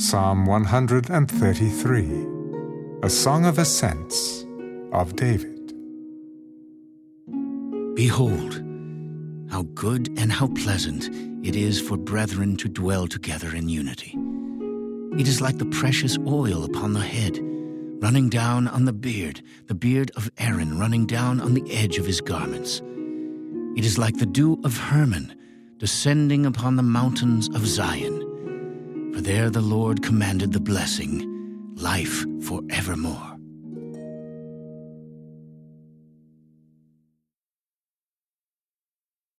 Psalm 133, a song of ascents of David. Behold, how good and how pleasant it is for brethren to dwell together in unity. It is like the precious oil upon the head, running down on the beard, the beard of Aaron running down on the edge of his garments. It is like the dew of Hermon descending upon the mountains of Zion. For there the Lord commanded the blessing, life forevermore.